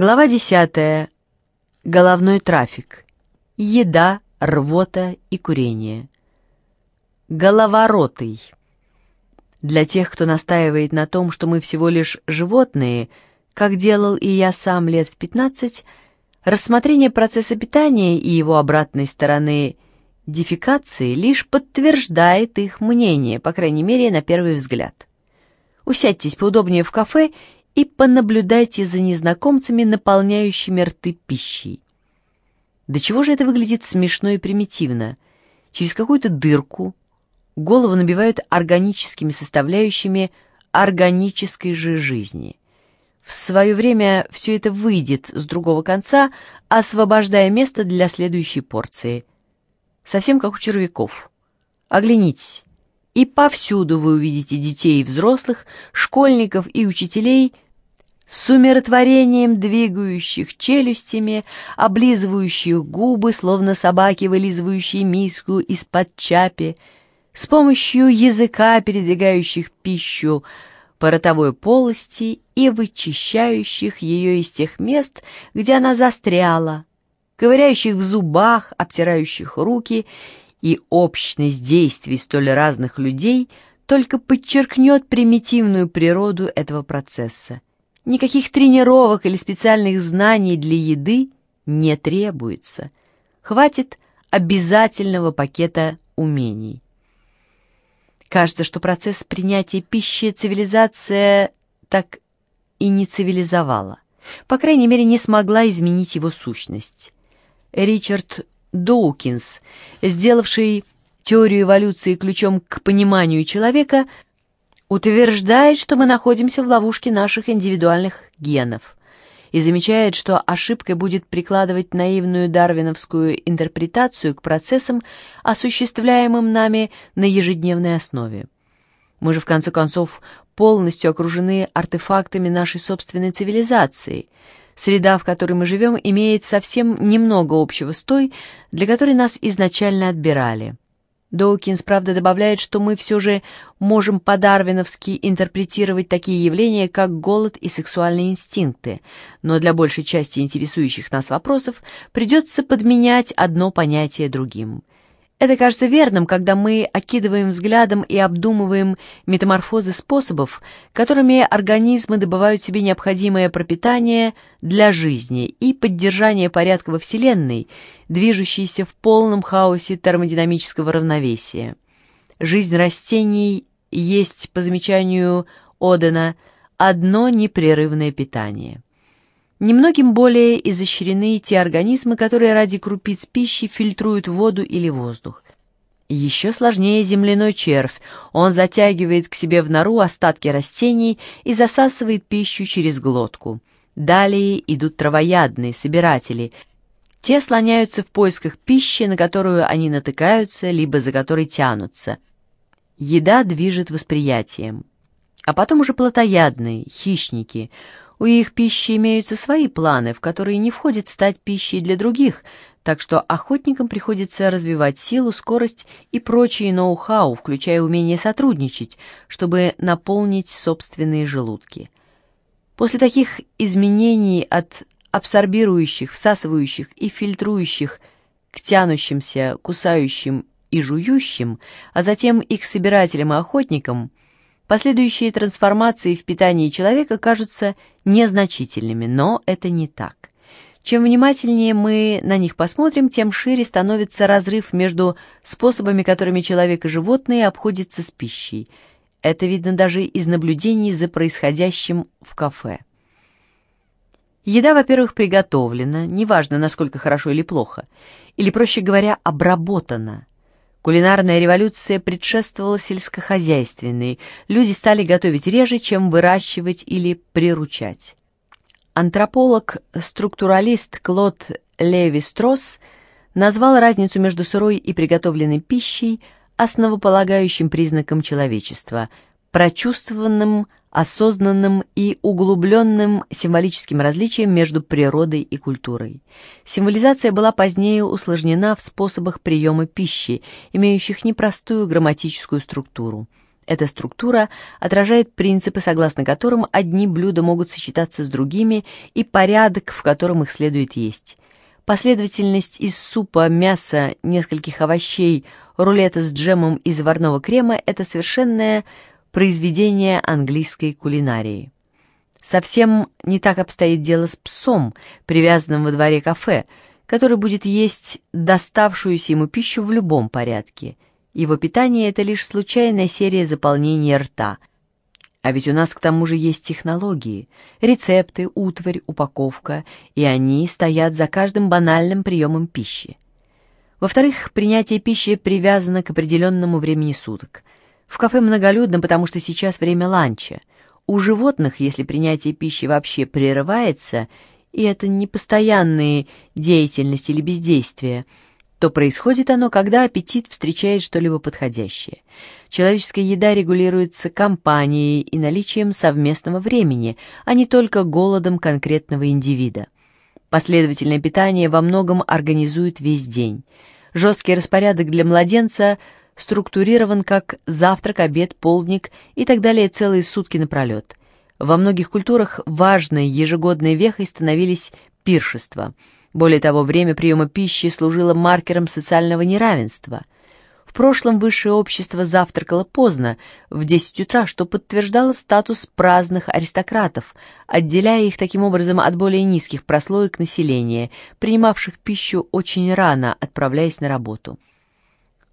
Глава 10. Головной трафик. Еда, рвота и курение. Головоротый. Для тех, кто настаивает на том, что мы всего лишь животные, как делал и я сам лет в 15, рассмотрение процесса питания и его обратной стороны дефекации лишь подтверждает их мнение, по крайней мере, на первый взгляд. Усядьтесь поудобнее в кафе и понаблюдайте за незнакомцами, наполняющими рты пищей. До чего же это выглядит смешно и примитивно? Через какую-то дырку голову набивают органическими составляющими органической же жизни. В свое время все это выйдет с другого конца, освобождая место для следующей порции. Совсем как у червяков. Оглянитесь, и повсюду вы увидите детей и взрослых, школьников и учителей – с умиротворением двигающих челюстями, облизывающих губы, словно собаки, вылизывающие миску из-под чапи, с помощью языка, передвигающих пищу по ротовой полости и вычищающих ее из тех мест, где она застряла, ковыряющих в зубах, обтирающих руки, и общность действий столь разных людей только подчеркнет примитивную природу этого процесса. Никаких тренировок или специальных знаний для еды не требуется. Хватит обязательного пакета умений. Кажется, что процесс принятия пищи цивилизация так и не цивилизовала. По крайней мере, не смогла изменить его сущность. Ричард Доукинс, сделавший теорию эволюции ключом к пониманию человека, утверждает, что мы находимся в ловушке наших индивидуальных генов и замечает, что ошибкой будет прикладывать наивную дарвиновскую интерпретацию к процессам, осуществляемым нами на ежедневной основе. Мы же, в конце концов, полностью окружены артефактами нашей собственной цивилизации. Среда, в которой мы живем, имеет совсем немного общего с той, для которой нас изначально отбирали. Доукинс, правда, добавляет, что мы все же можем по-дарвиновски интерпретировать такие явления, как голод и сексуальные инстинкты, но для большей части интересующих нас вопросов придется подменять одно понятие другим. Это кажется верным, когда мы окидываем взглядом и обдумываем метаморфозы способов, которыми организмы добывают себе необходимое пропитание для жизни и поддержания порядка во Вселенной, движущейся в полном хаосе термодинамического равновесия. Жизнь растений есть, по замечанию Одена, одно непрерывное питание. Немногим более изощрены те организмы, которые ради крупиц пищи фильтруют воду или воздух. Еще сложнее земляной червь. Он затягивает к себе в нору остатки растений и засасывает пищу через глотку. Далее идут травоядные, собиратели. Те слоняются в поисках пищи, на которую они натыкаются, либо за которой тянутся. Еда движет восприятием. А потом уже плотоядные, хищники — у их пищи имеются свои планы, в которые не входит стать пищей для других, так что охотникам приходится развивать силу, скорость и прочие ноу-хау, включая умение сотрудничать, чтобы наполнить собственные желудки. После таких изменений от абсорбирующих, всасывающих и фильтрующих к тянущимся, кусающим и жующим, а затем и к собирателям и охотникам, Последующие трансформации в питании человека кажутся незначительными, но это не так. Чем внимательнее мы на них посмотрим, тем шире становится разрыв между способами, которыми человек и животные обходятся с пищей. Это видно даже из наблюдений за происходящим в кафе. Еда, во-первых, приготовлена, неважно, насколько хорошо или плохо, или, проще говоря, обработана. Кулинарная революция предшествовала сельскохозяйственной, люди стали готовить реже, чем выращивать или приручать. Антрополог-структуралист Клод Леви-Стросс назвал разницу между сырой и приготовленной пищей основополагающим признаком человечества, прочувствованным осознанным и углубленным символическим различием между природой и культурой. Символизация была позднее усложнена в способах приема пищи, имеющих непростую грамматическую структуру. Эта структура отражает принципы, согласно которым одни блюда могут сочетаться с другими, и порядок, в котором их следует есть. Последовательность из супа, мяса, нескольких овощей, рулета с джемом и заварного крема – это совершенное произведение английской кулинарии. Совсем не так обстоит дело с псом, привязанным во дворе кафе, который будет есть доставшуюся ему пищу в любом порядке – его питание — это лишь случайная серия заполнения рта. А ведь у нас к тому же есть технологии, рецепты, утварь, упаковка, и они стоят за каждым банальным приемом пищи. Во-вторых, принятие пищи привязано к определенному времени суток. В кафе многолюдно, потому что сейчас время ланча. У животных, если принятие пищи вообще прерывается, и это не постоянные деятельность или бездействие — то происходит оно, когда аппетит встречает что-либо подходящее. Человеческая еда регулируется компанией и наличием совместного времени, а не только голодом конкретного индивида. Последовательное питание во многом организует весь день. Жесткий распорядок для младенца структурирован как завтрак, обед, полдник и так далее целые сутки напролет. Во многих культурах важной ежегодной вехой становились пиршества – более того, время приема пищи служило маркером социального неравенства. В прошлом высшее общество завтракало поздно, в 10 утра, что подтверждало статус праздных аристократов, отделяя их таким образом от более низких прослоек населения, принимавших пищу очень рано, отправляясь на работу.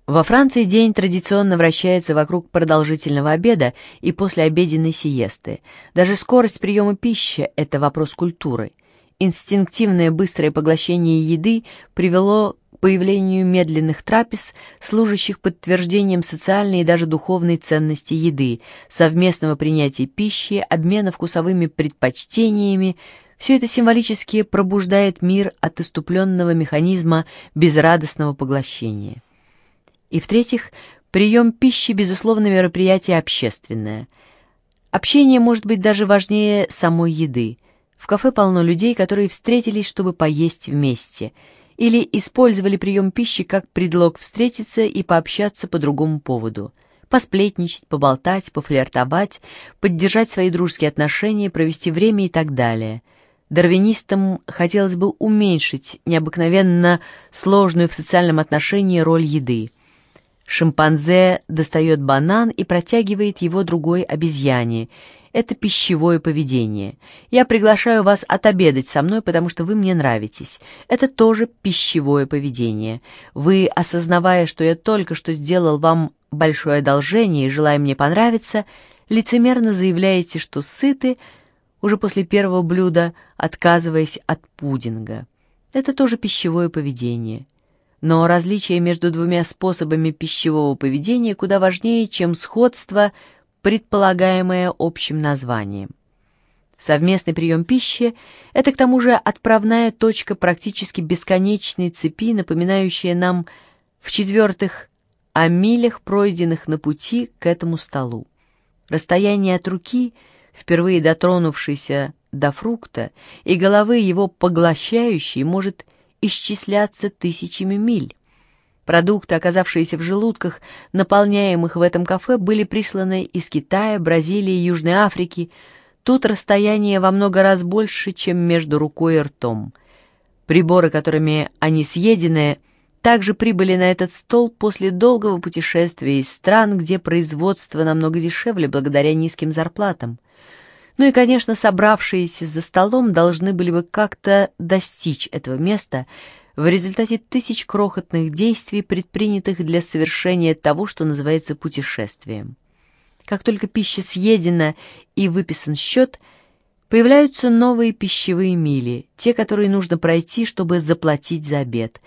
Во Франции день традиционно вращается вокруг продолжительного обеда и послеобеденной сиесты. Даже скорость приема пищи – это вопрос культуры – инстинктивное быстрое поглощение еды привело к появлению медленных трапез, служащих подтверждением социальной и даже духовной ценности еды, совместного принятия пищи, обмена вкусовыми предпочтениями, все это символически пробуждает мир от иступленного механизма безрадостного поглощения. И в-третьих, прием пищи, безусловно, мероприятие общественное. Общение может быть даже важнее самой еды – в кафе полно людей, которые встретились, чтобы поесть вместе, или использовали прием пищи как предлог встретиться и пообщаться по другому поводу, посплетничать, поболтать, пофлиртовать, поддержать свои дружеские отношения, провести время и так далее. Дарвинистам хотелось бы уменьшить необыкновенно сложную в социальном отношении роль еды. Шимпанзе достает банан и протягивает его другой обезьяне – это пищевое поведение. Я приглашаю вас отобедать со мной, потому что вы мне нравитесь. Это тоже пищевое поведение. Вы, осознавая, что я только что сделал вам большое одолжение и желая мне понравиться, лицемерно заявляете, что сыты уже после первого блюда, отказываясь от пудинга. Это тоже пищевое поведение. Но различие между двумя способами пищевого поведения куда важнее, чем сходство – предполагаемое общим названием. Совместный прием пищи – это к тому же отправная точка практически бесконечной цепи, напоминающая нам, в-четвертых, о милях, пройденных на пути к этому столу. Расстояние от руки, впервые дотронувшейся до фрукта, и головы его поглощающей, может исчисляться тысячами миль. Продукты, оказавшиеся в желудках, наполняемых в этом кафе, были присланы из Китая, Бразилии, Южной Африки. Тут расстояние во много раз больше, чем между рукой и ртом. Приборы, которыми они съедены, также прибыли на этот стол после долгого путешествия из стран, где производство намного дешевле благодаря низким зарплатам. Ну и, конечно, собравшиеся за столом должны были бы как-то достичь этого места – в результате тысяч крохотных действий, предпринятых для совершения того, что называется путешествием. Как только пища съедена и выписан счет, появляются новые пищевые мили, те, которые нужно пройти, чтобы заплатить за обед.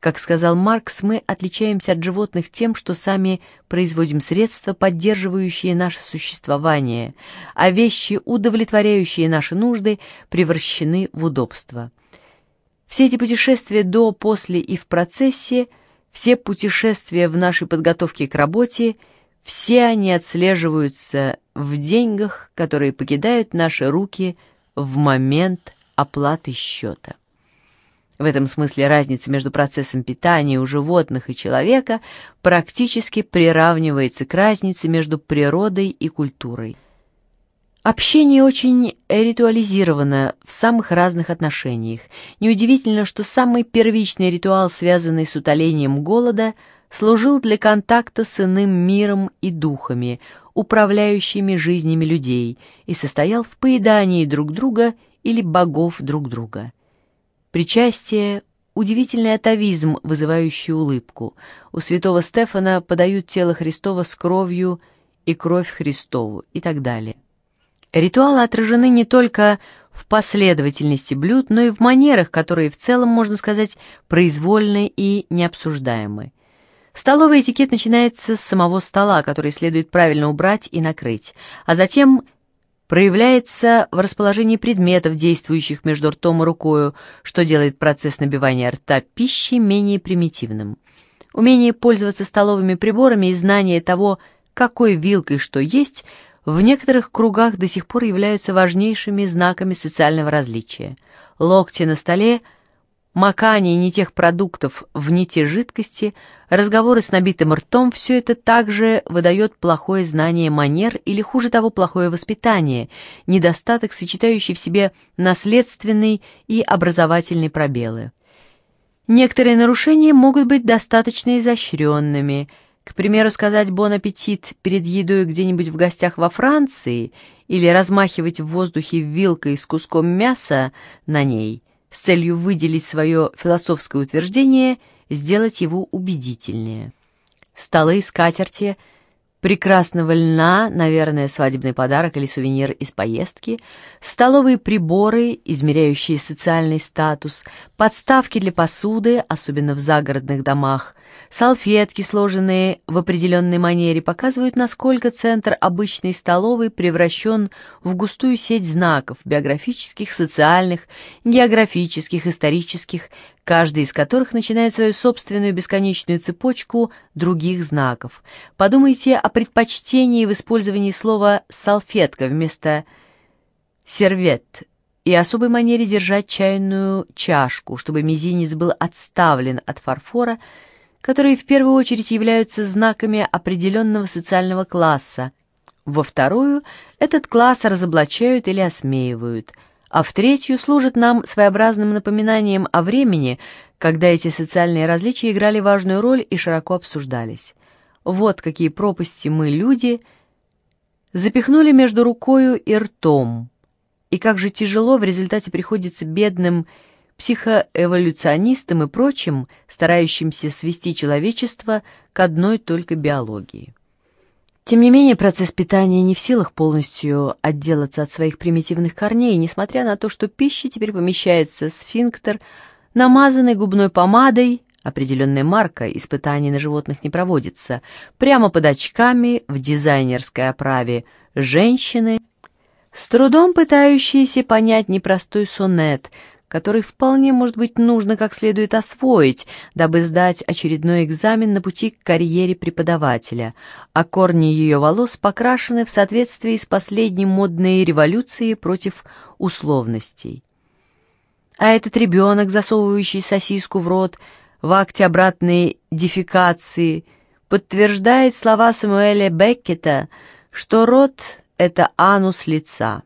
Как сказал Маркс, мы отличаемся от животных тем, что сами производим средства, поддерживающие наше существование, а вещи, удовлетворяющие наши нужды, превращены в удобство. Все эти путешествия до, после и в процессе, все путешествия в нашей подготовке к работе, все они отслеживаются в деньгах, которые покидают наши руки в момент оплаты счета. В этом смысле разница между процессом питания у животных и человека практически приравнивается к разнице между природой и культурой. Общение очень ритуализировано в самых разных отношениях. Неудивительно, что самый первичный ритуал, связанный с утолением голода, служил для контакта с иным миром и духами, управляющими жизнями людей, и состоял в поедании друг друга или богов друг друга. Причастие — удивительный атовизм, вызывающий улыбку. У святого Стефана подают тело Христова с кровью и кровь Христову и так далее. Ритуалы отражены не только в последовательности блюд, но и в манерах, которые в целом, можно сказать, произвольны и необсуждаемы. Столовый этикет начинается с самого стола, который следует правильно убрать и накрыть, а затем проявляется в расположении предметов, действующих между ртом и рукою, что делает процесс набивания рта пищи менее примитивным. Умение пользоваться столовыми приборами и знание того, какой вилкой что есть – в некоторых кругах до сих пор являются важнейшими знаками социального различия. Локти на столе, макание не тех продуктов в не те жидкости, разговоры с набитым ртом – все это также выдает плохое знание манер или, хуже того, плохое воспитание, недостаток, сочетающий в себе наследственный и образовательный пробелы. Некоторые нарушения могут быть достаточно изощренными – к примеру, сказать «бон аппетит» перед едой где-нибудь в гостях во Франции или размахивать в воздухе вилкой с куском мяса на ней с целью выделить свое философское утверждение, сделать его убедительнее. Столы, скатерти — прекрасного льна, наверное, свадебный подарок или сувенир из поездки, столовые приборы, измеряющие социальный статус, подставки для посуды, особенно в загородных домах, салфетки, сложенные в определенной манере, показывают, насколько центр обычной столовой превращен в густую сеть знаков биографических, социальных, географических, исторических, каждый из которых начинает свою собственную бесконечную цепочку других знаков. Подумайте о предпочтении в использовании слова «салфетка» вместо «сервет» и особой манере держать чайную чашку, чтобы мизинец был отставлен от фарфора, которые в первую очередь являются знаками определенного социального класса, во вторую этот класс разоблачают или осмеивают – а в третью служит нам своеобразным напоминанием о времени, когда эти социальные различия играли важную роль и широко обсуждались. Вот какие пропасти мы, люди, запихнули между рукою и ртом, и как же тяжело в результате приходится бедным психоэволюционистам и прочим, старающимся свести человечество к одной только биологии. Тем не менее, процесс питания не в силах полностью отделаться от своих примитивных корней, несмотря на то, что пища теперь помещается сфинктер, намазанный губной помадой, определенная марка, испытаний на животных не проводится, прямо под очками в дизайнерской оправе женщины, с трудом пытающиеся понять непростой сонет, который вполне, может быть, нужно как следует освоить, дабы сдать очередной экзамен на пути к карьере преподавателя, а корни ее волос покрашены в соответствии с последней модной революцией против условностей. А этот ребенок, засовывающий сосиску в рот в акте обратной дефекации, подтверждает слова Самуэля Беккета, что рот — это анус лица.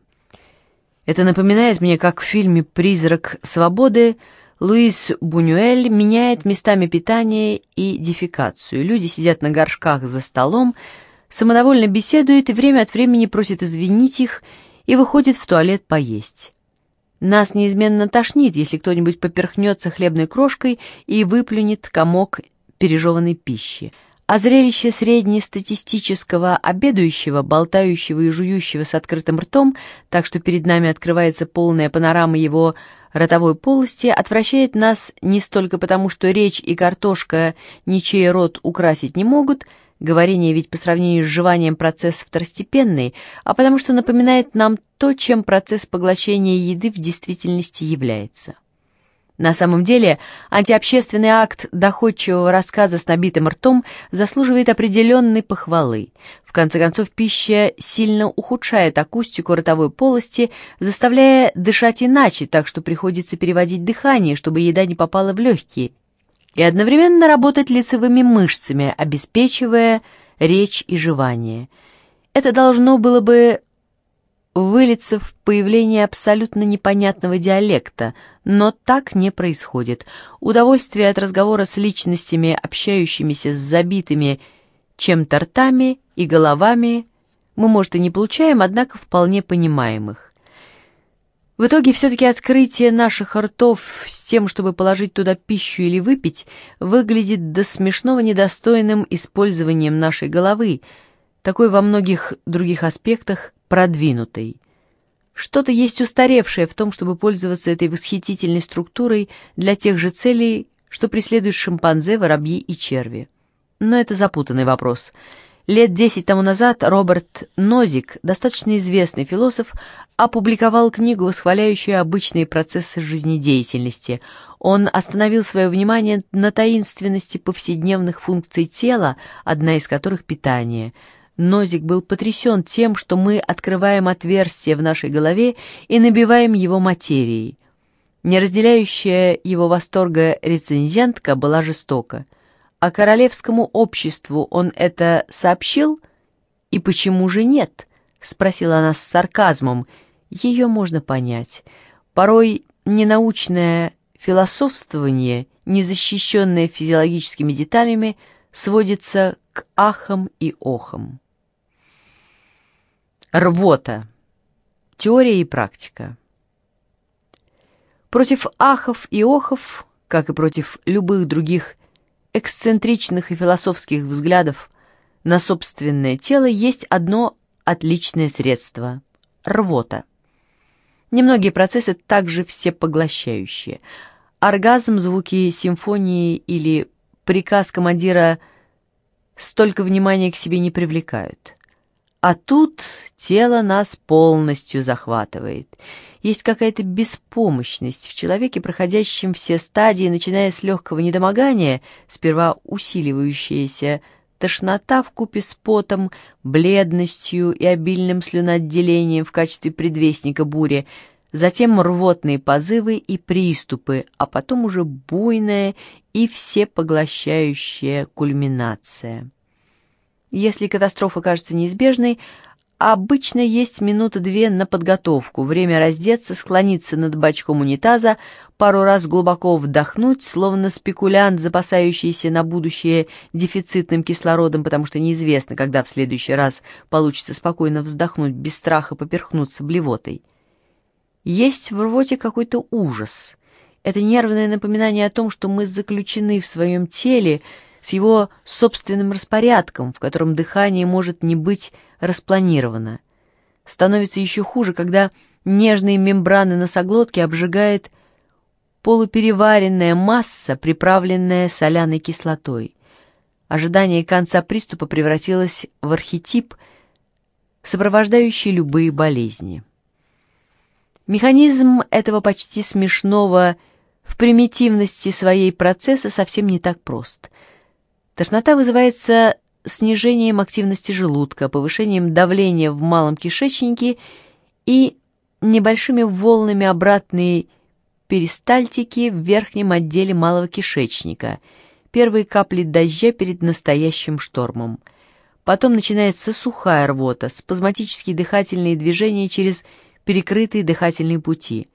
Это напоминает мне, как в фильме «Призрак свободы» Луис Бунюэль меняет местами питания и дефекацию. Люди сидят на горшках за столом, самодовольно беседуют и время от времени просят извинить их и выходят в туалет поесть. Нас неизменно тошнит, если кто-нибудь поперхнется хлебной крошкой и выплюнет комок пережеванной пищи а зрелище среднестатистического обедающего, болтающего и жующего с открытым ртом, так что перед нами открывается полная панорама его ротовой полости, отвращает нас не столько потому, что речь и картошка ничей рот украсить не могут, говорение ведь по сравнению с жеванием процесс второстепенный, а потому что напоминает нам то, чем процесс поглощения еды в действительности является. На самом деле, антиобщественный акт доходчивого рассказа с набитым ртом заслуживает определенной похвалы. В конце концов, пища сильно ухудшает акустику ротовой полости, заставляя дышать иначе, так что приходится переводить дыхание, чтобы еда не попала в легкие, и одновременно работать лицевыми мышцами, обеспечивая речь и жевание. Это должно было бы выльется в появление абсолютно непонятного диалекта, но так не происходит. Удовольствие от разговора с личностями, общающимися с забитыми чем-то ртами и головами, мы, может, и не получаем, однако вполне понимаемых. В итоге все-таки открытие наших ртов с тем, чтобы положить туда пищу или выпить, выглядит до смешного недостойным использованием нашей головы, такой во многих других аспектах продвинутой. Что-то есть устаревшее в том, чтобы пользоваться этой восхитительной структурой для тех же целей, что преследуют шимпанзе, воробьи и черви. Но это запутанный вопрос. Лет десять тому назад Роберт Нозик, достаточно известный философ, опубликовал книгу, восхваляющую обычные процессы жизнедеятельности. Он остановил свое внимание на таинственности повседневных функций тела, одна из которых — питание — Нозик был потрясен тем, что мы открываем отверстие в нашей голове и набиваем его материей. Неразделяющая его восторга рецензентка была жестока. А королевскому обществу он это сообщил? И почему же нет? Спросила она с сарказмом. Ее можно понять. Порой ненаучное философствование, незащищенное физиологическими деталями, сводится к ахам и охам. Рвота. Теория и практика. Против ахов и охов, как и против любых других эксцентричных и философских взглядов на собственное тело, есть одно отличное средство – рвота. Немногие процессы также всепоглощающие. Оргазм, звуки симфонии или приказ командира столько внимания к себе не привлекают – а тут тело нас полностью захватывает. Есть какая-то беспомощность в человеке, проходящем все стадии, начиная с легкого недомогания, сперва усиливающаяся тошнота в купе с потом, бледностью и обильным слюноотделением в качестве предвестника бури, затем рвотные позывы и приступы, а потом уже буйная и всепоглощающая кульминация. Если катастрофа кажется неизбежной, обычно есть минута-две на подготовку, время раздеться, склониться над бачком унитаза, пару раз глубоко вдохнуть, словно спекулянт, запасающийся на будущее дефицитным кислородом, потому что неизвестно, когда в следующий раз получится спокойно вздохнуть, без страха поперхнуться блевотой. Есть в рвоте какой-то ужас. Это нервное напоминание о том, что мы заключены в своем теле, с его собственным распорядком, в котором дыхание может не быть распланировано. Становится еще хуже, когда нежные мембраны носоглотки обжигает полупереваренная масса, приправленная соляной кислотой. Ожидание конца приступа превратилось в архетип, сопровождающий любые болезни. Механизм этого почти смешного в примитивности своей процесса совсем не так прост. Тошнота вызывается снижением активности желудка, повышением давления в малом кишечнике и небольшими волнами обратной перистальтики в верхнем отделе малого кишечника, первые капли дождя перед настоящим штормом. Потом начинается сухая рвота, спазматические дыхательные движения через перекрытые дыхательные пути.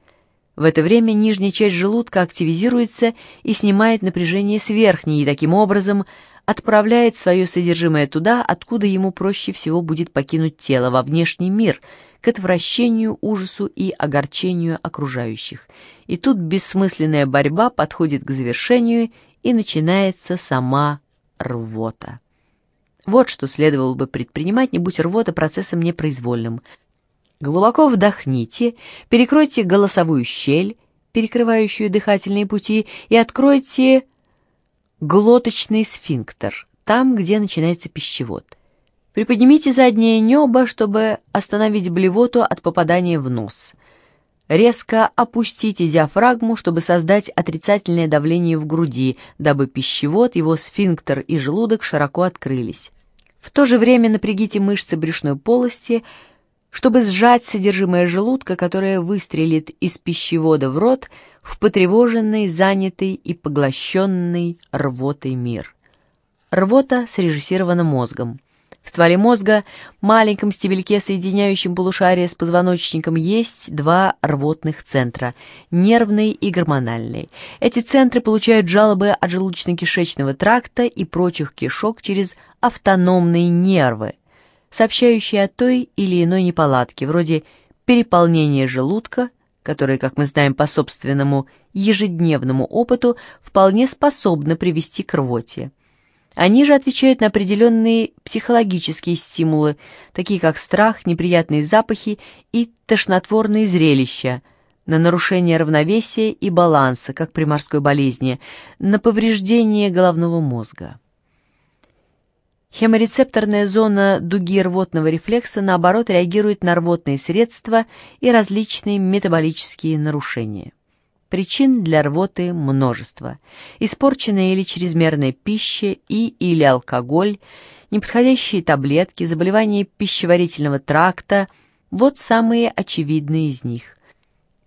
В это время нижняя часть желудка активизируется и снимает напряжение с верхней, и таким образом отправляет свое содержимое туда, откуда ему проще всего будет покинуть тело, во внешний мир, к отвращению, ужасу и огорчению окружающих. И тут бессмысленная борьба подходит к завершению, и начинается сама рвота. Вот что следовало бы предпринимать, не будь рвота процессом непроизвольным. Глубоко вдохните, перекройте голосовую щель, перекрывающую дыхательные пути, и откройте глоточный сфинктер, там, где начинается пищевод. Приподнимите заднее небо, чтобы остановить блевоту от попадания в нос. резко опустите диафрагму, чтобы создать отрицательное давление в груди, дабы пищевод, его сфинктер и желудок широко открылись. В то же время напрягите мышцы брюшной полости, чтобы сжать содержимое желудка, которое выстрелит из пищевода в рот в потревоженный, занятый и поглощенный рвотой мир. Рвота срежиссирована мозгом. В стволе мозга, маленьком стебельке, соединяющем полушарие с позвоночником, есть два рвотных центра – нервный и гормональный. Эти центры получают жалобы от желудочно-кишечного тракта и прочих кишок через автономные нервы, сообщающие о той или иной неполадке, вроде переполнения желудка, которое, как мы знаем по собственному ежедневному опыту, вполне способно привести к рвоте. Они же отвечают на определенные психологические стимулы, такие как страх, неприятные запахи и тошнотворные зрелища, на нарушение равновесия и баланса, как при морской болезни, на повреждение головного мозга. Хеморецепторная зона дуги рвотного рефлекса, наоборот, реагирует на рвотные средства и различные метаболические нарушения. Причин для рвоты множество. Испорченная или чрезмерная пища и или алкоголь, неподходящие таблетки, заболевания пищеварительного тракта – вот самые очевидные из них.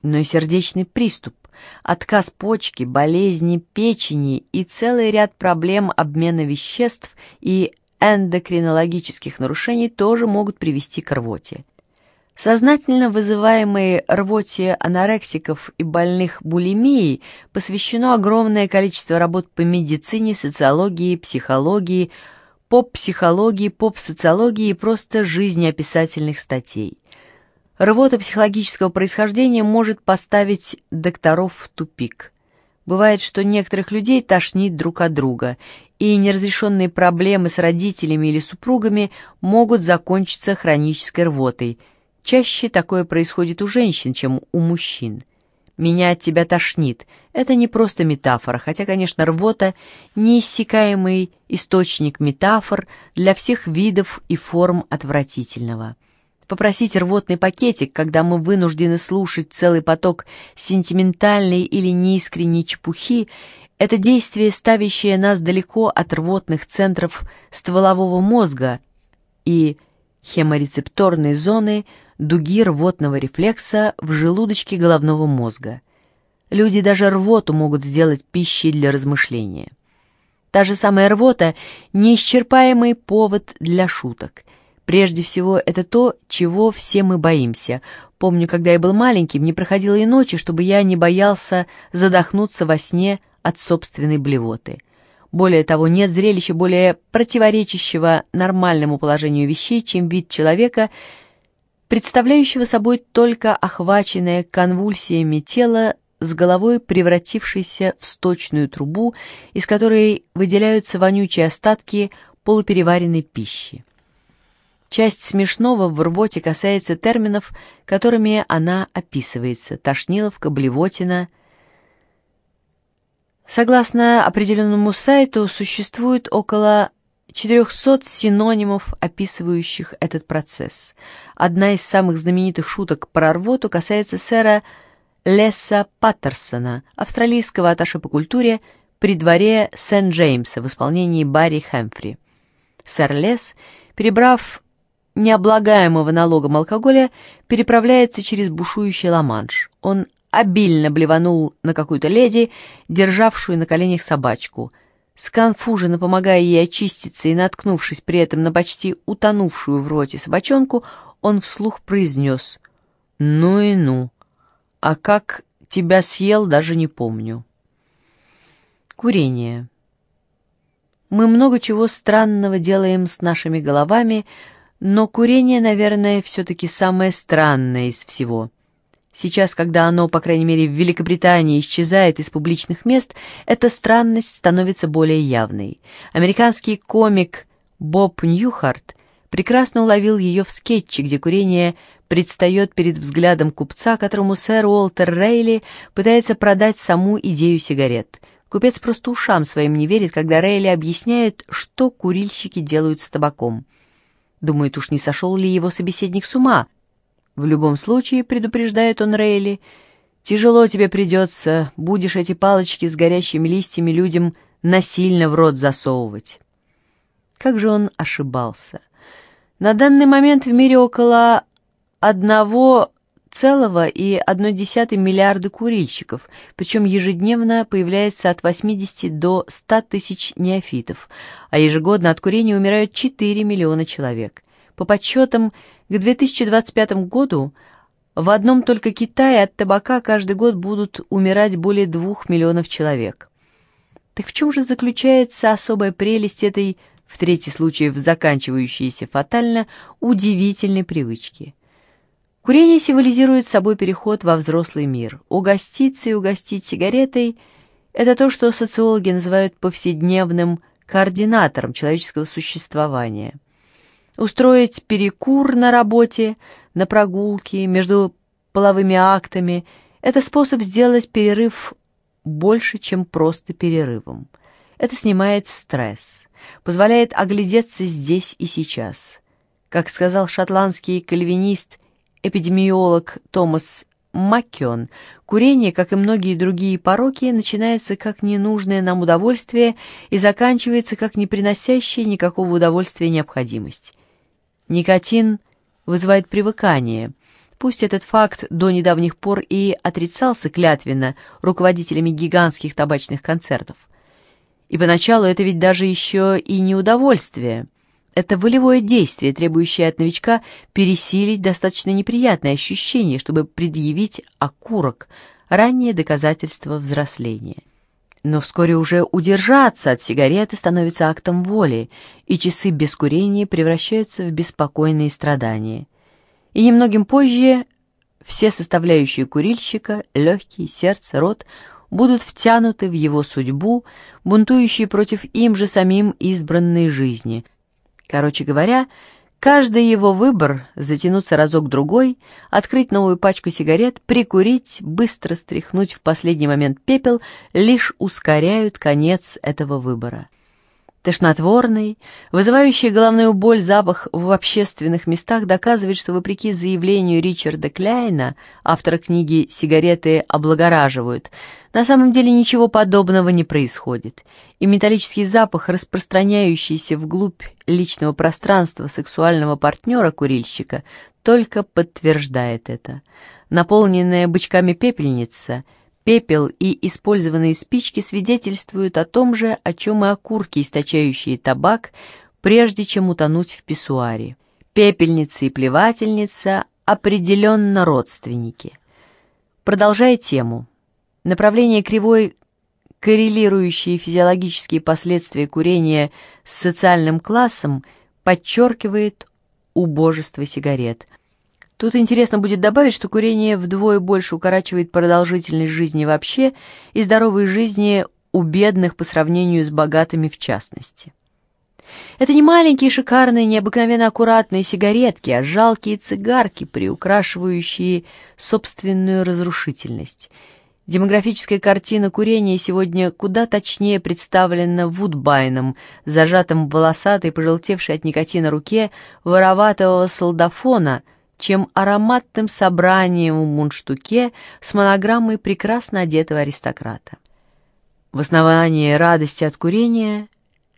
Но и сердечный приступ, отказ почки, болезни печени и целый ряд проблем обмена веществ и эндокринологических нарушений тоже могут привести к рвоте. Сознательно вызываемой рвоте анорексиков и больных булимией посвящено огромное количество работ по медицине, социологии, психологии, поп-психологии, поп-социологии и просто жизнеописательных статей. Рвота психологического происхождения может поставить докторов в тупик. Бывает, что некоторых людей тошнит друг от друга, и неразрешенные проблемы с родителями или супругами могут закончиться хронической рвотой – Чаще такое происходит у женщин, чем у мужчин. «Меня от тебя тошнит» — это не просто метафора, хотя, конечно, рвота — неиссякаемый источник метафор для всех видов и форм отвратительного. Попросить рвотный пакетик, когда мы вынуждены слушать целый поток сентиментальной или неискренней чепухи, это действие, ставящее нас далеко от рвотных центров стволового мозга и хеморецепторной зоны дуги рвотного рефлекса в желудочке головного мозга. Люди даже рвоту могут сделать пищей для размышления. Та же самая рвота – неисчерпаемый повод для шуток. Прежде всего, это то, чего все мы боимся. Помню, когда я был маленьким, не проходило и ночи, чтобы я не боялся задохнуться во сне от собственной блевоты. Более того, нет зрелища более противоречащего нормальному положению вещей, чем вид человека – представляющего собой только охваченное конвульсиями тело с головой, превратившейся в сточную трубу, из которой выделяются вонючие остатки полупереваренной пищи. Часть смешного в рвоте касается терминов, которыми она описывается – тошниловка, блевотина. Согласно определенному сайту, существует около 400 синонимов, описывающих этот процесс. Одна из самых знаменитых шуток про рвоту касается сэра Леса Паттерсона, австралийского атташе по культуре при дворе Сент-Джеймса в исполнении Барри Хэмфри. Сэр Лес, перебрав необлагаемого налогом алкоголя, переправляется через бушующий Ла-Манш. Он обильно блеванул на какую-то леди, державшую на коленях собачку – Сконфуженно помогая ей очиститься и наткнувшись при этом на почти утонувшую в роте собачонку, он вслух произнес «Ну и ну, а как тебя съел, даже не помню». Курение. Мы много чего странного делаем с нашими головами, но курение, наверное, все-таки самое странное из всего — Сейчас, когда оно, по крайней мере, в Великобритании исчезает из публичных мест, эта странность становится более явной. Американский комик Боб Ньюхарт прекрасно уловил ее в скетче, где курение предстает перед взглядом купца, которому сэр Уолтер Рейли пытается продать саму идею сигарет. Купец просто ушам своим не верит, когда Рейли объясняет, что курильщики делают с табаком. Думает, уж не сошел ли его собеседник с ума — В любом случае, предупреждает он Рейли, тяжело тебе придется, будешь эти палочки с горящими листьями людям насильно в рот засовывать. Как же он ошибался. На данный момент в мире около одного целого и одной десятой миллиарда курильщиков, причем ежедневно появляется от 80 до 100 тысяч неофитов, а ежегодно от курения умирают 4 миллиона человек. По подсчетам, к 2025 году в одном только Китае от табака каждый год будут умирать более 2 миллионов человек. Так в чем же заключается особая прелесть этой, в третий случай заканчивающейся фатально, удивительной привычки – Курение символизирует собой переход во взрослый мир. Угоститься и угостить сигаретой – это то, что социологи называют повседневным координатором человеческого существования. Устроить перекур на работе, на прогулке, между половыми актами – это способ сделать перерыв больше, чем просто перерывом. Это снимает стресс, позволяет оглядеться здесь и сейчас. Как сказал шотландский кальвинист эпидемиолог Томас Маккион, курение, как и многие другие пороки, начинается как ненужное нам удовольствие и заканчивается как не приносящая никакого удовольствия необходимость. Никотин вызывает привыкание. Пусть этот факт до недавних пор и отрицался клятвенно руководителями гигантских табачных концертов. И поначалу это ведь даже еще и не удовольствие – это волевое действие, требующее от новичка пересилить достаточно неприятное ощущение, чтобы предъявить окурок, раннее доказательство взросления. Но вскоре уже удержаться от сигареты становится актом воли, и часы без курения превращаются в беспокойные страдания. И немногим позже все составляющие курильщика, легкие, сердце, рот, будут втянуты в его судьбу, бунтующие против им же самим избранной жизни – Короче говоря, каждый его выбор — затянуться разок-другой, открыть новую пачку сигарет, прикурить, быстро стряхнуть в последний момент пепел — лишь ускоряют конец этого выбора. Тошнотворный, вызывающий головную боль запах в общественных местах доказывает, что вопреки заявлению Ричарда Кляйна, автора книги «Сигареты облагораживают», на самом деле ничего подобного не происходит, и металлический запах, распространяющийся вглубь личного пространства сексуального партнера-курильщика, только подтверждает это. Наполненная бычками пепельница — Пепел и использованные спички свидетельствуют о том же, о чем и окурки, источающие табак, прежде чем утонуть в писсуаре. Пепельница и плевательница определенно родственники. Продолжая тему. Направление кривой, коррелирующие физиологические последствия курения с социальным классом, подчеркивает убожество сигарет – Тут интересно будет добавить, что курение вдвое больше укорачивает продолжительность жизни вообще и здоровой жизни у бедных по сравнению с богатыми в частности. Это не маленькие шикарные, необыкновенно аккуратные сигаретки, а жалкие цигарки, приукрашивающие собственную разрушительность. Демографическая картина курения сегодня куда точнее представлена Вудбайном, зажатым в волосатой, пожелтевшей от никотина руке вороватого солдафона – чем ароматным собранием в мундштуке с монограммой прекрасно одетого аристократа. В основании радости от курения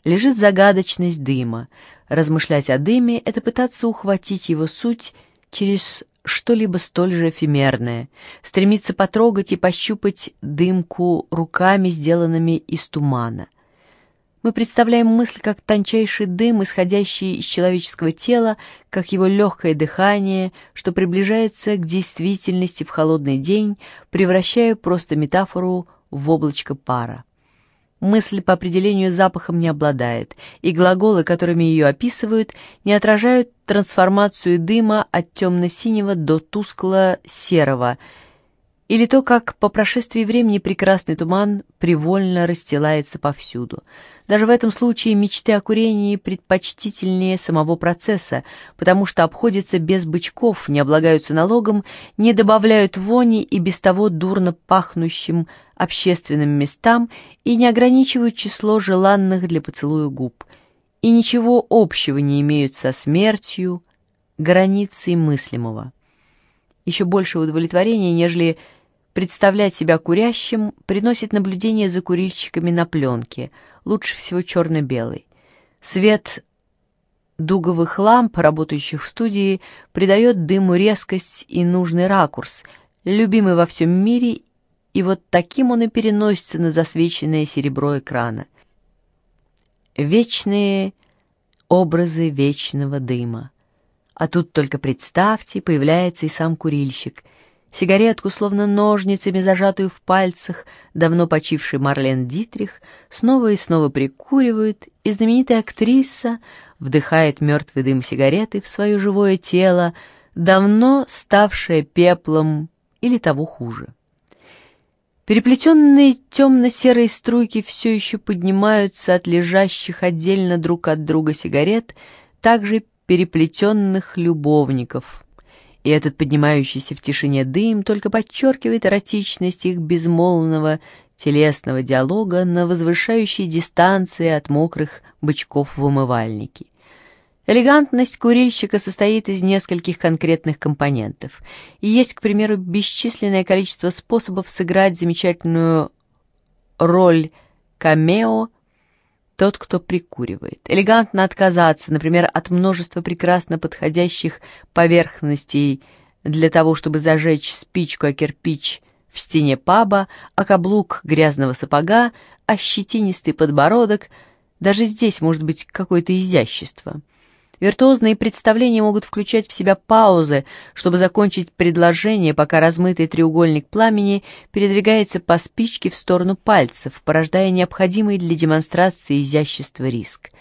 лежит загадочность дыма. Размышлять о дыме — это пытаться ухватить его суть через что-либо столь же эфемерное, стремиться потрогать и пощупать дымку руками, сделанными из тумана — мы представляем мысль как тончайший дым, исходящий из человеческого тела, как его легкое дыхание, что приближается к действительности в холодный день, превращая просто метафору в облачко пара. Мысль по определению запахом не обладает, и глаголы, которыми ее описывают, не отражают трансформацию дыма от темно-синего до тускло-серого, или то, как по прошествии времени прекрасный туман привольно расстилается повсюду. Даже в этом случае мечты о курении предпочтительнее самого процесса, потому что обходятся без бычков, не облагаются налогом, не добавляют вони и без того дурно пахнущим общественным местам и не ограничивают число желанных для поцелуя губ, и ничего общего не имеют со смертью, границей мыслимого. еще больше удовлетворения, нежели представлять себя курящим, приносит наблюдение за курильщиками на пленке, лучше всего черно-белый. Свет дуговых ламп, работающих в студии, придает дыму резкость и нужный ракурс, любимый во всем мире, и вот таким он и переносится на засвеченное серебро экрана. Вечные образы вечного дыма. А тут только представьте, появляется и сам курильщик. Сигаретку, словно ножницами, зажатую в пальцах, давно почивший Марлен Дитрих, снова и снова прикуривает, и знаменитая актриса вдыхает мертвый дым сигареты в свое живое тело, давно ставшее пеплом или того хуже. Переплетенные темно-серые струйки все еще поднимаются от лежащих отдельно друг от друга сигарет, также переплетенных любовников. И этот поднимающийся в тишине дым только подчеркивает эротичность их безмолвного телесного диалога на возвышающей дистанции от мокрых бычков в умывальнике. Элегантность курильщика состоит из нескольких конкретных компонентов, и есть, к примеру, бесчисленное количество способов сыграть замечательную роль камео тот, кто прикуривает. Элегантно отказаться, например, от множества прекрасно подходящих поверхностей для того, чтобы зажечь спичку о кирпич в стене паба, а каблук грязного сапога, а щетинистый подбородок. Даже здесь может быть какое-то изящество — Виртуозные представления могут включать в себя паузы, чтобы закончить предложение, пока размытый треугольник пламени передвигается по спичке в сторону пальцев, порождая необходимый для демонстрации изящества риск.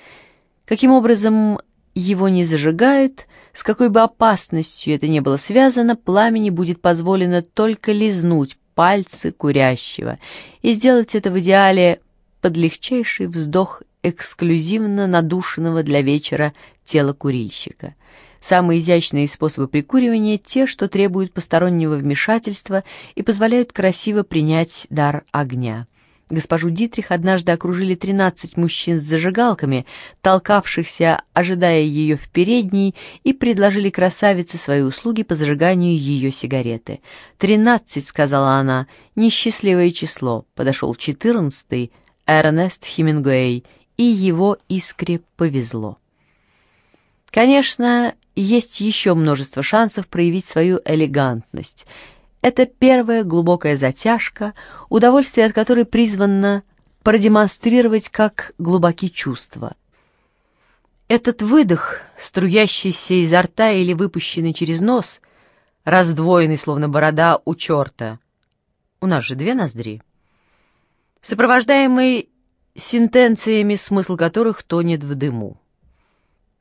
Каким образом его не зажигают, с какой бы опасностью это ни было связано, пламени будет позволено только лизнуть пальцы курящего и сделать это в идеале под легчайший вздох эксклюзивно надушенного для вечера тела курильщика. Самые изящные способы прикуривания – те, что требуют постороннего вмешательства и позволяют красиво принять дар огня. Госпожу Дитрих однажды окружили 13 мужчин с зажигалками, толкавшихся, ожидая ее в передней, и предложили красавице свои услуги по зажиганию ее сигареты. «Тринадцать», — сказала она, — «несчастливое число». Подошел четырнадцатый, Эрнест Хемингуэй, и его искре повезло. Конечно, есть еще множество шансов проявить свою элегантность. Это первая глубокая затяжка, удовольствие от которой призвано продемонстрировать как глубоки чувства. Этот выдох, струящийся изо рта или выпущенный через нос, раздвоенный, словно борода у черта, у нас же две ноздри, сопровождаемый сентенциями, смысл которых тонет в дыму.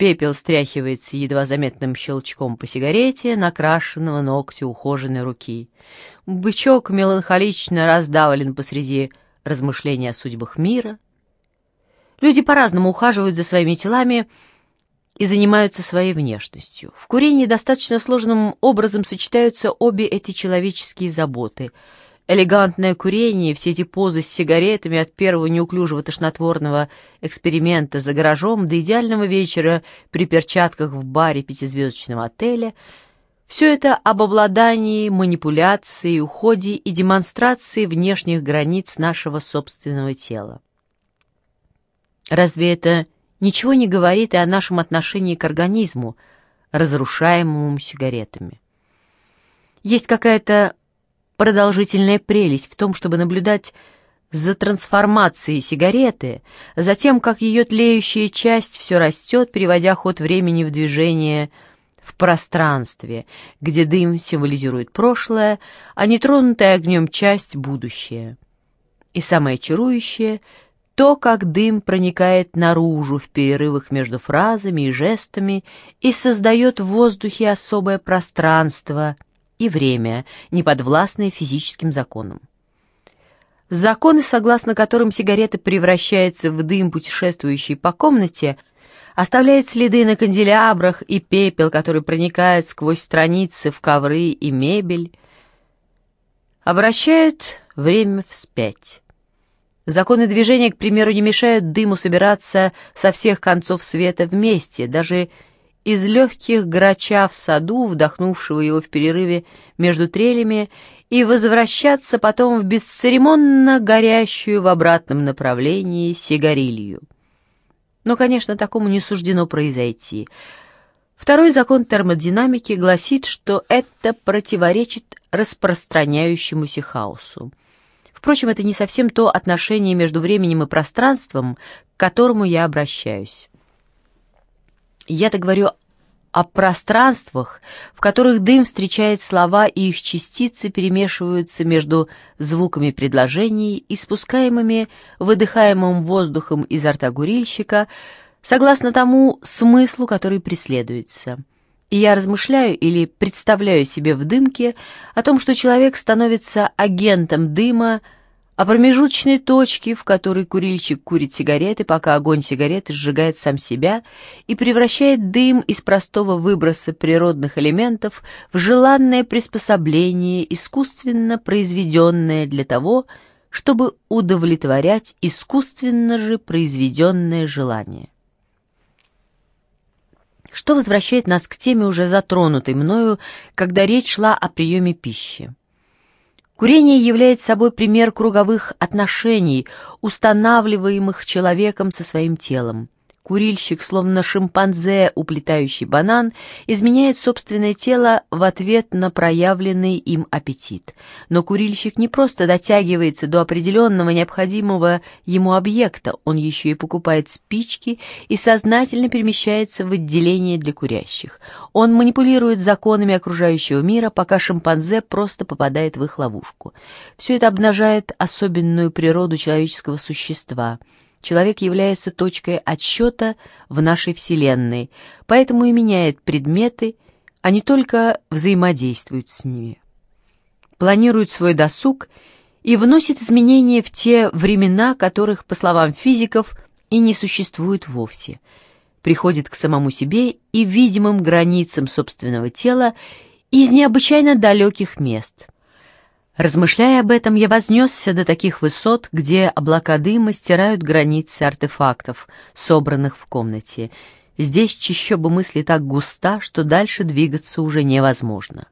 Пепел стряхивается едва заметным щелчком по сигарете, накрашенного ногтя ухоженной руки. Бычок меланхолично раздавлен посреди размышления о судьбах мира. Люди по-разному ухаживают за своими телами и занимаются своей внешностью. В курении достаточно сложным образом сочетаются обе эти человеческие заботы — элегантное курение, все эти позы с сигаретами от первого неуклюжего тошнотворного эксперимента за гаражом до идеального вечера при перчатках в баре пятизвездочного отеля — все это об обладании, манипуляции, уходе и демонстрации внешних границ нашего собственного тела. Разве это ничего не говорит и о нашем отношении к организму, разрушаемому сигаретами? Есть какая-то продолжительная прелесть в том, чтобы наблюдать за трансформацией сигареты, за тем, как ее тлеющая часть все растет, переводя ход времени в движение в пространстве, где дым символизирует прошлое, а нетронутая огнем часть — будущее. И самое чарующее — то, как дым проникает наружу в перерывах между фразами и жестами и создает в воздухе особое пространство — и время, не подвластные физическим законам. Законы, согласно которым сигарета превращается в дым, путешествующий по комнате, оставляет следы на канделябрах и пепел, который проникает сквозь страницы в ковры и мебель, обращают время вспять. Законы движения, к примеру, не мешают дыму собираться со всех концов света вместе, даже из легких грача в саду, вдохнувшего его в перерыве между трелями, и возвращаться потом в бесцеремонно горящую в обратном направлении сигарилью. Но, конечно, такому не суждено произойти. Второй закон термодинамики гласит, что это противоречит распространяющемуся хаосу. Впрочем, это не совсем то отношение между временем и пространством, к которому я обращаюсь. Я-то говорю о пространствах, в которых дым встречает слова и их частицы перемешиваются между звуками предложений, испускаемыми выдыхаемым воздухом изо рта курильщика, согласно тому смыслу, который преследуется. И я размышляю или представляю себе в дымке о том, что человек становится агентом дыма, о промежуточной точке, в которой курильщик курит сигареты, пока огонь сигареты сжигает сам себя и превращает дым из простого выброса природных элементов в желанное приспособление, искусственно произведенное для того, чтобы удовлетворять искусственно же произведенное желание. Что возвращает нас к теме, уже затронутой мною, когда речь шла о приеме пищи. Курение является собой пример круговых отношений, устанавливаемых человеком со своим телом. Курильщик, словно шимпанзе, уплетающий банан, изменяет собственное тело в ответ на проявленный им аппетит. Но курильщик не просто дотягивается до определенного необходимого ему объекта, он еще и покупает спички и сознательно перемещается в отделение для курящих. Он манипулирует законами окружающего мира, пока шимпанзе просто попадает в их ловушку. Все это обнажает особенную природу человеческого существа – человек является точкой отсчета в нашей Вселенной, поэтому и меняет предметы, а не только взаимодействует с ними. Планирует свой досуг и вносит изменения в те времена, которых, по словам физиков, и не существует вовсе. Приходит к самому себе и видимым границам собственного тела из необычайно далеких мест – Размышляя об этом, я вознесся до таких высот, где облака дыма стирают границы артефактов, собранных в комнате. Здесь чищоба мысли так густа, что дальше двигаться уже невозможно.